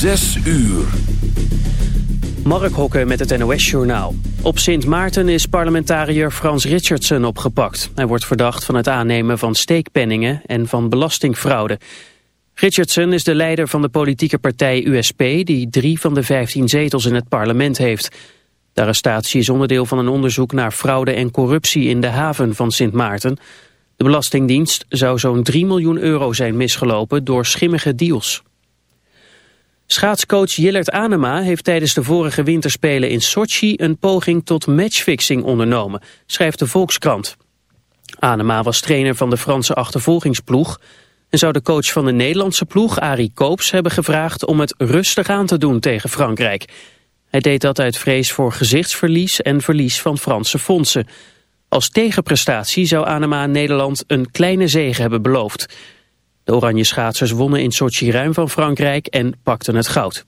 Zes uur. Mark Hokke met het NOS-journaal. Op Sint Maarten is parlementariër Frans Richardson opgepakt. Hij wordt verdacht van het aannemen van steekpenningen en van belastingfraude. Richardson is de leider van de politieke partij USP... die drie van de vijftien zetels in het parlement heeft. De arrestatie is onderdeel van een onderzoek naar fraude en corruptie... in de haven van Sint Maarten. De Belastingdienst zou zo'n 3 miljoen euro zijn misgelopen door schimmige deals. Schaatscoach Jillert Anema heeft tijdens de vorige winterspelen in Sochi een poging tot matchfixing ondernomen, schrijft de Volkskrant. Anema was trainer van de Franse achtervolgingsploeg en zou de coach van de Nederlandse ploeg, Arie Koops, hebben gevraagd om het rustig aan te doen tegen Frankrijk. Hij deed dat uit vrees voor gezichtsverlies en verlies van Franse fondsen. Als tegenprestatie zou Anema Nederland een kleine zege hebben beloofd. De oranje schaatsers wonnen in Sochi ruim van Frankrijk en pakten het goud.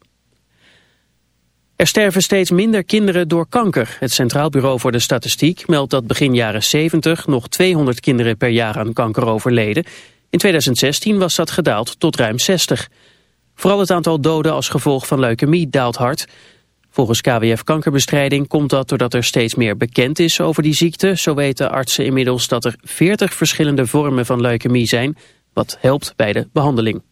Er sterven steeds minder kinderen door kanker. Het Centraal Bureau voor de Statistiek meldt dat begin jaren 70 nog 200 kinderen per jaar aan kanker overleden. In 2016 was dat gedaald tot ruim 60. Vooral het aantal doden als gevolg van leukemie daalt hard. Volgens KWF Kankerbestrijding komt dat doordat er steeds meer bekend is over die ziekte. Zo weten artsen inmiddels dat er 40 verschillende vormen van leukemie zijn wat helpt bij de behandeling.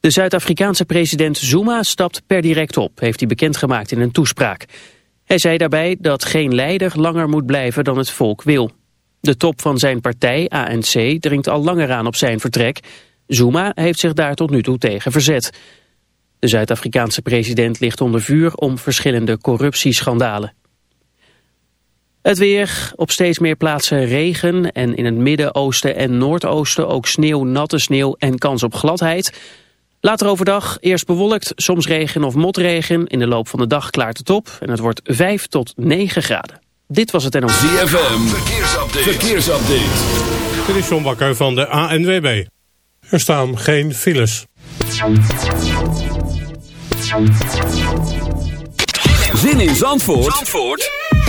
De Zuid-Afrikaanse president Zuma stapt per direct op, heeft hij bekendgemaakt in een toespraak. Hij zei daarbij dat geen leider langer moet blijven dan het volk wil. De top van zijn partij, ANC, dringt al langer aan op zijn vertrek. Zuma heeft zich daar tot nu toe tegen verzet. De Zuid-Afrikaanse president ligt onder vuur om verschillende corruptieschandalen. Het weer, op steeds meer plaatsen regen en in het midden, oosten en noordoosten ook sneeuw, natte sneeuw en kans op gladheid. Later overdag eerst bewolkt, soms regen of motregen. In de loop van de dag klaart het op en het wordt 5 tot 9 graden. Dit was het NOS. ZFM, verkeersupdate. verkeersupdate. Dit is John Bakker van de ANWB. Er staan geen files. Zin in Zandvoort? Zandvoort?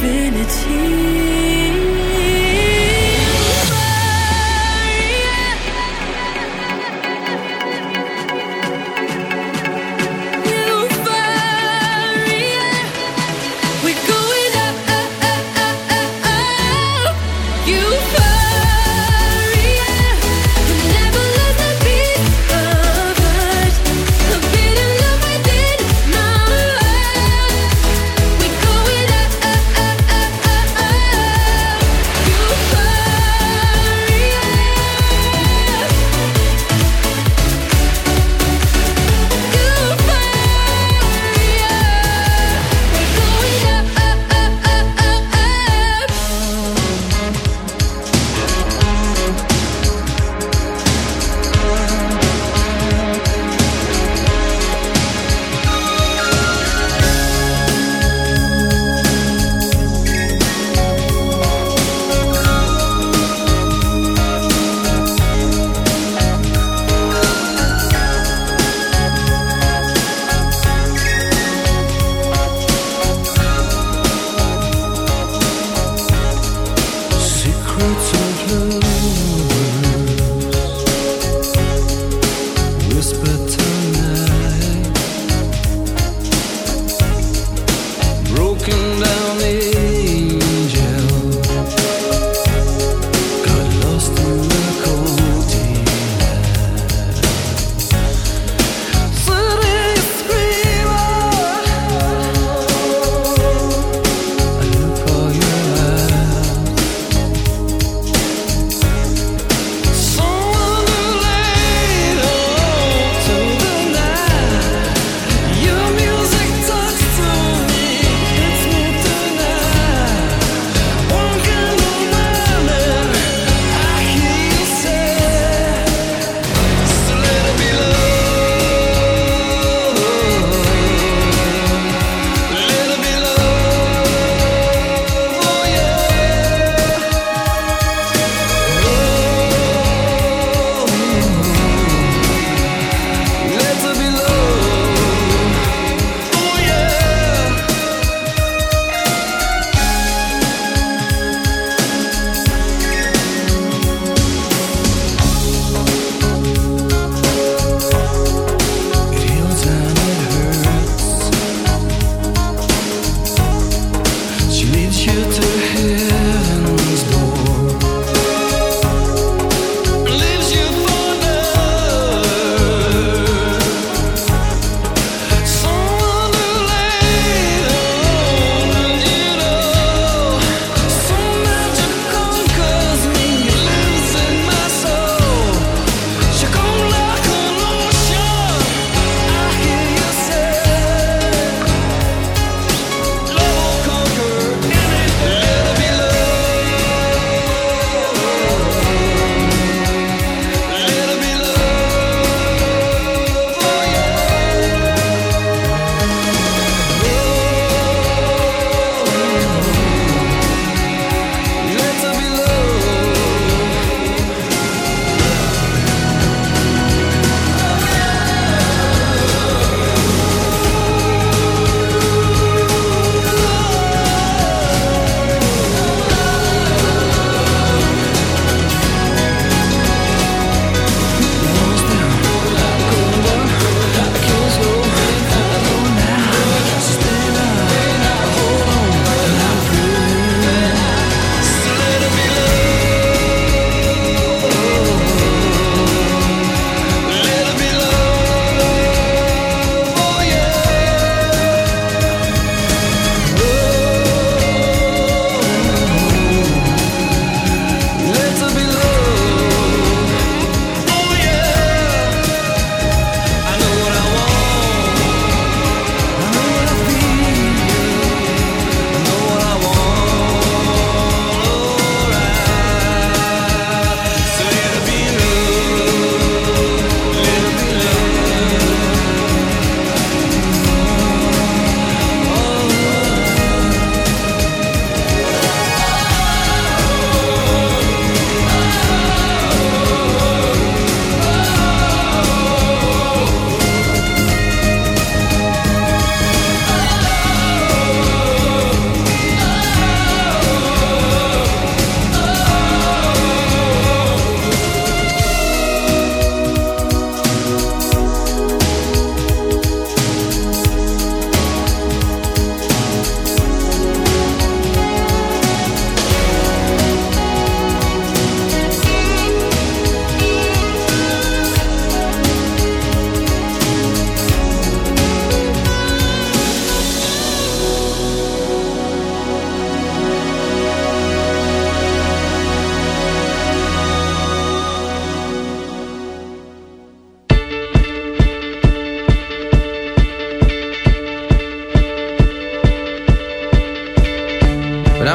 divinity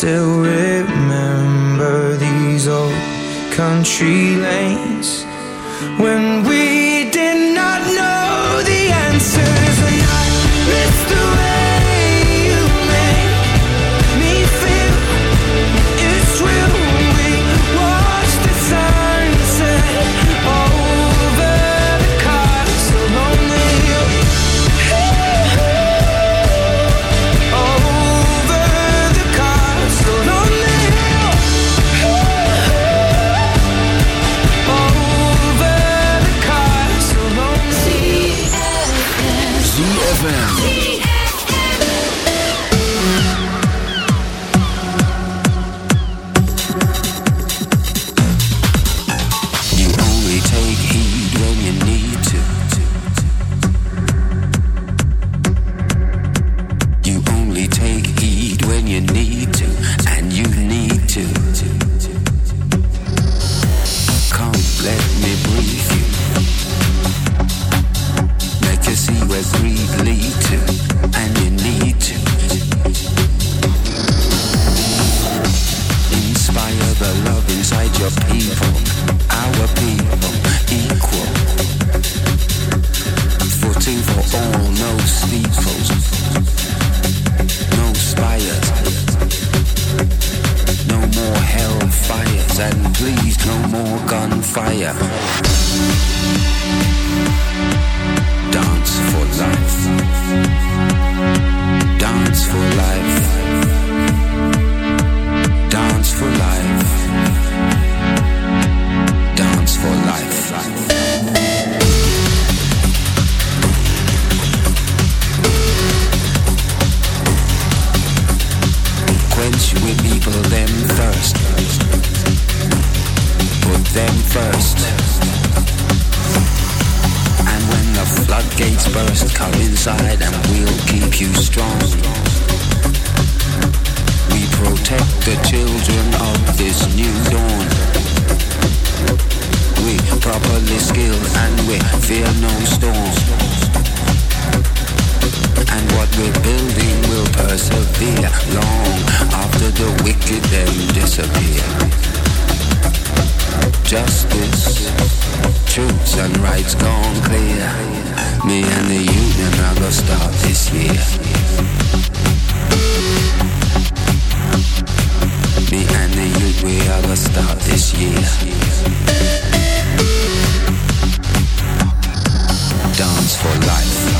still first. And when the floodgates burst, come inside and we'll keep you strong. We protect the children of this new dawn. We properly skilled and we fear no storm. And what we're building will persevere long after the wicked then disappear justice, truths and rights gone clear. Me and the union are gonna start this year. Me and the youth, we are gonna start this year. Dance for life.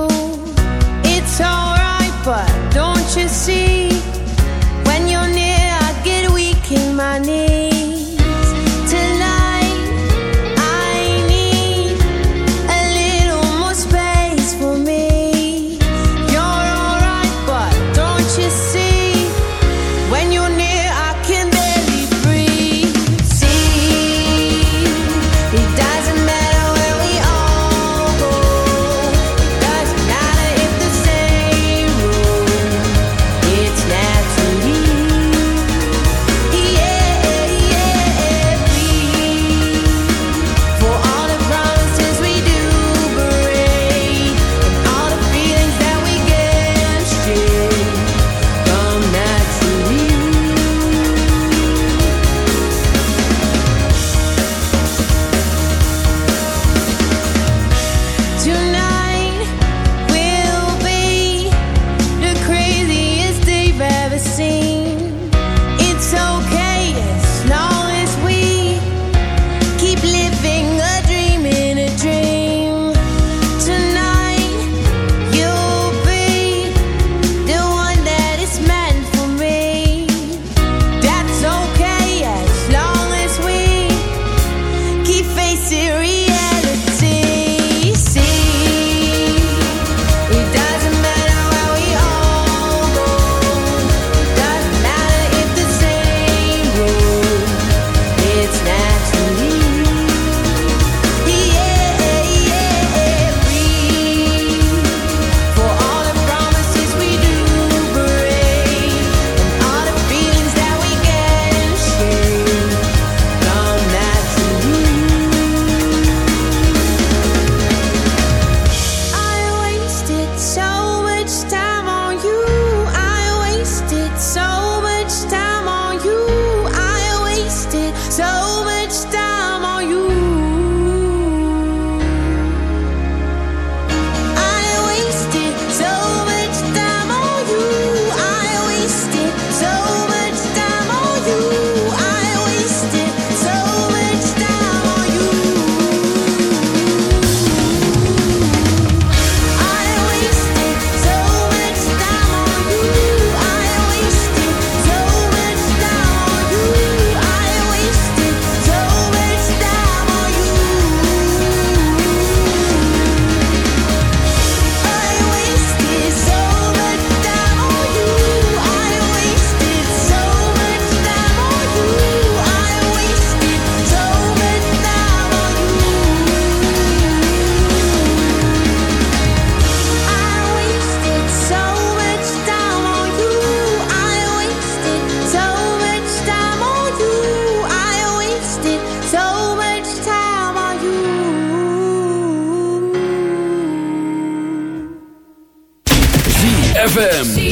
ZFM.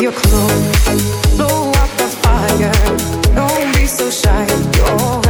your clothes, blow out the fire. Don't be so shy. You're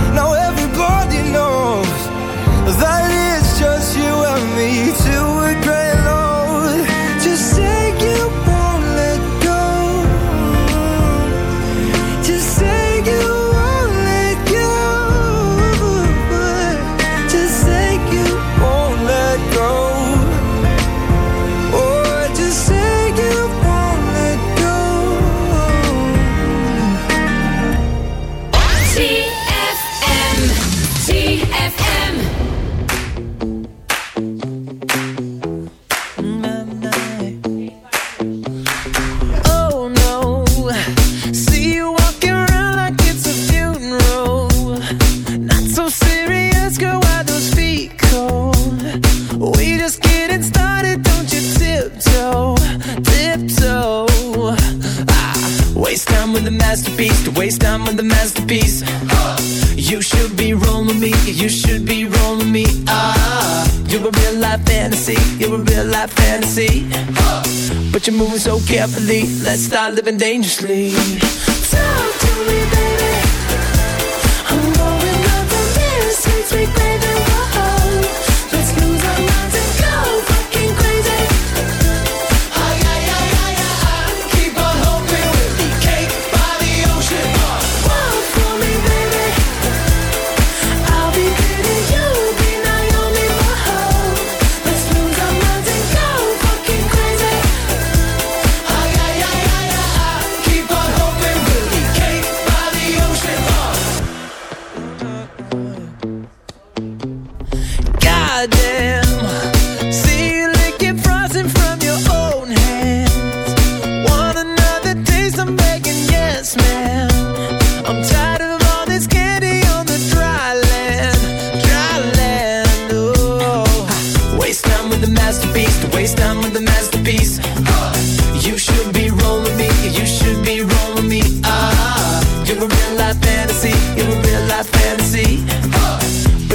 Start living dangerously.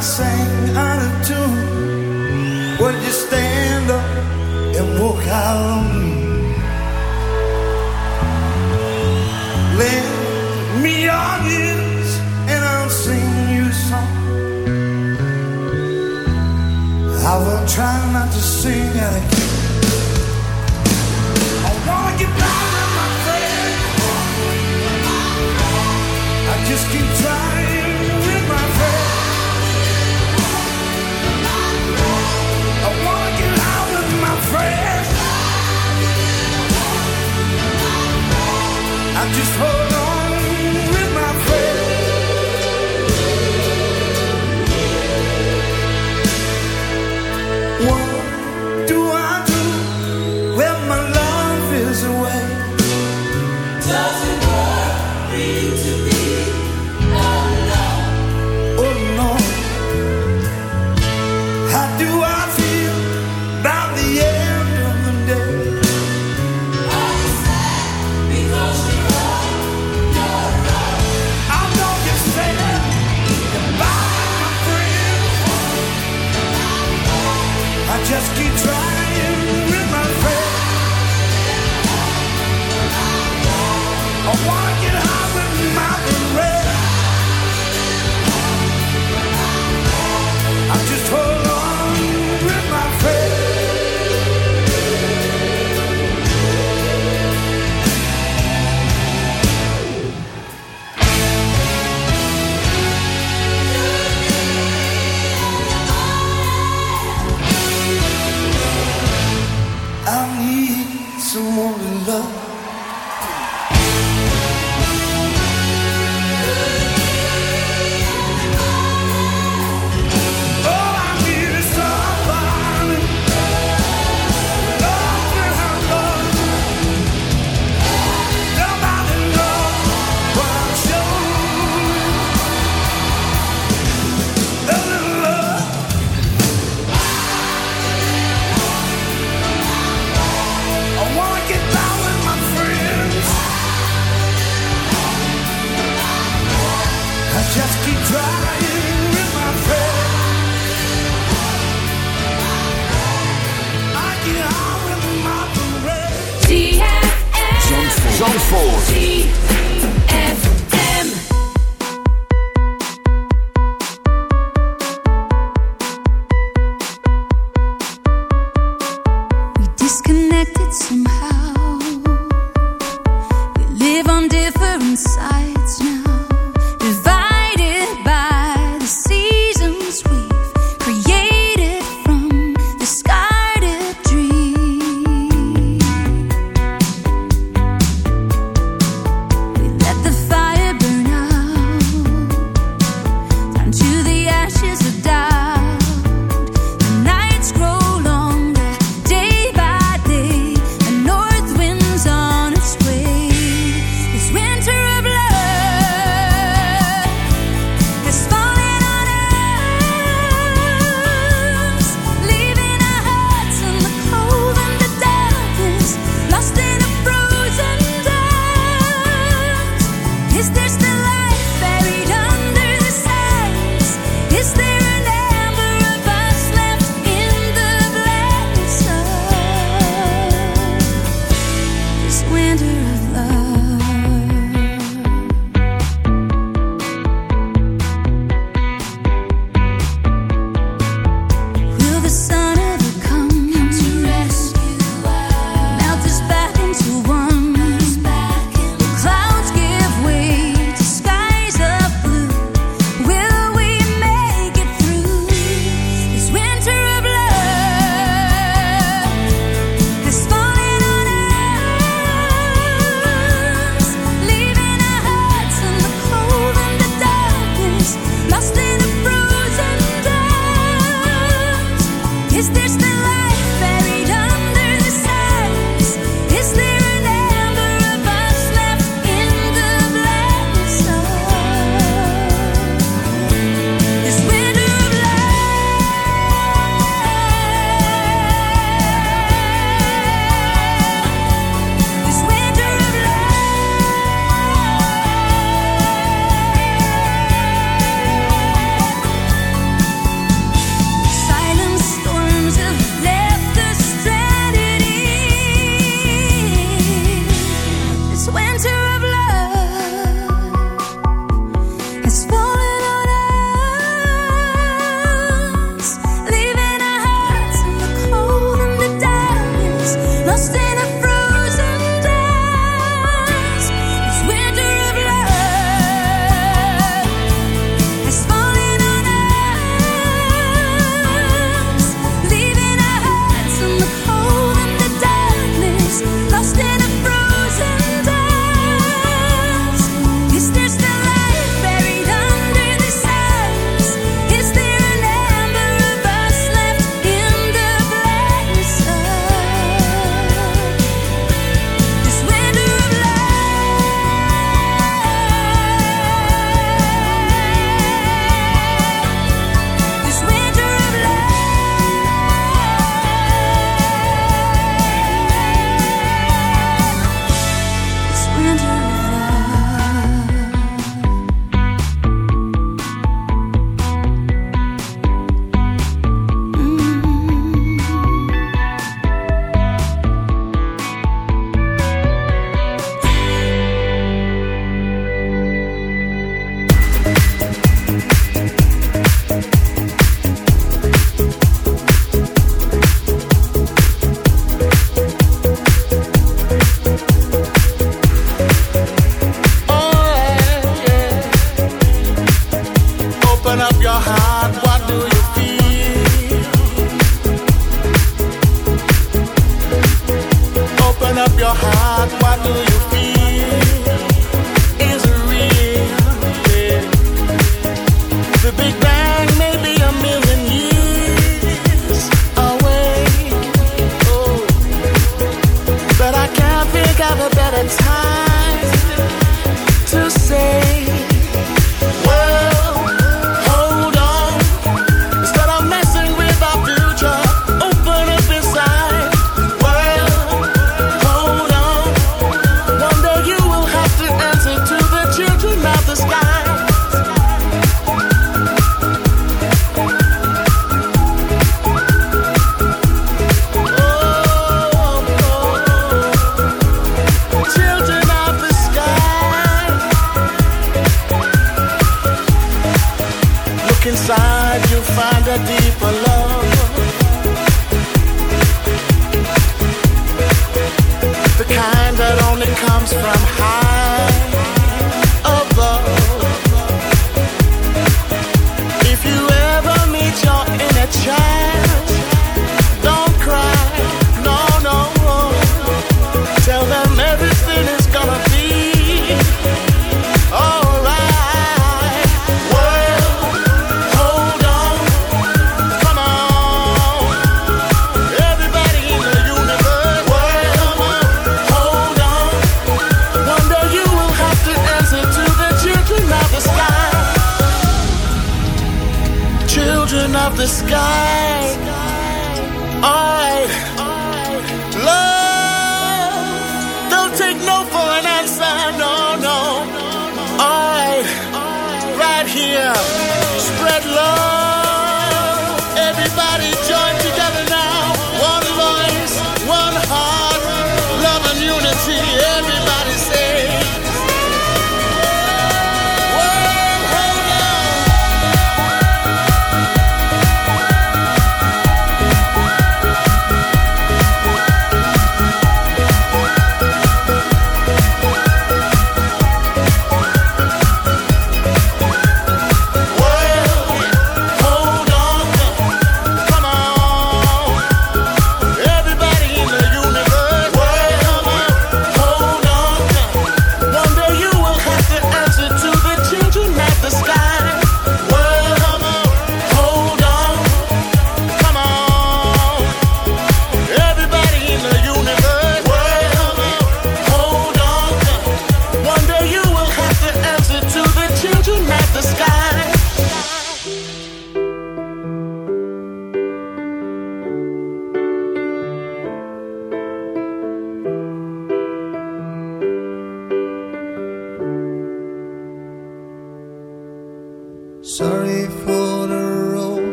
I sang out of tune, would you stand up and walk out on me? Lend me your ears and I'll sing you a song. I will try not to sing out at just hold.